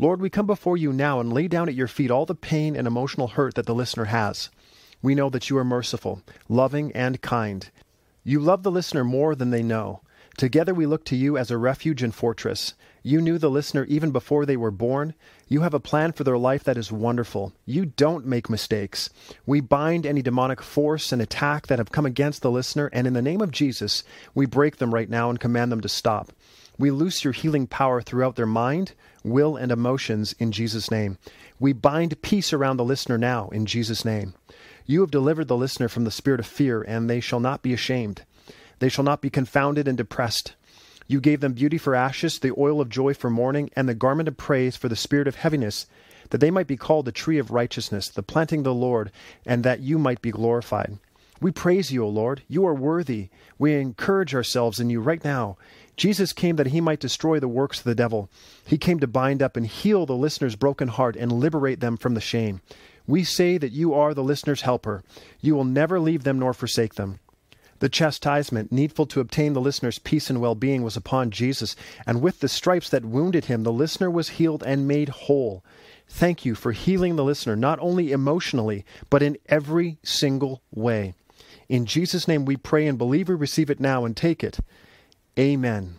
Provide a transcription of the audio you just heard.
Lord, we come before you now and lay down at your feet all the pain and emotional hurt that the listener has. We know that you are merciful, loving, and kind. You love the listener more than they know. Together we look to you as a refuge and fortress. You knew the listener even before they were born. You have a plan for their life that is wonderful. You don't make mistakes. We bind any demonic force and attack that have come against the listener, and in the name of Jesus, we break them right now and command them to stop. We loose your healing power throughout their mind, will, and emotions in Jesus' name. We bind peace around the listener now in Jesus' name. You have delivered the listener from the spirit of fear, and they shall not be ashamed. They shall not be confounded and depressed. You gave them beauty for ashes, the oil of joy for mourning, and the garment of praise for the spirit of heaviness, that they might be called the tree of righteousness, the planting of the Lord, and that you might be glorified. We praise you, O Lord. You are worthy. We encourage ourselves in you right now. Jesus came that he might destroy the works of the devil. He came to bind up and heal the listener's broken heart and liberate them from the shame. We say that you are the listener's helper. You will never leave them nor forsake them. The chastisement needful to obtain the listener's peace and well being was upon Jesus, and with the stripes that wounded him, the listener was healed and made whole. Thank you for healing the listener, not only emotionally, but in every single way. In Jesus' name we pray and believe we receive it now and take it. Amen.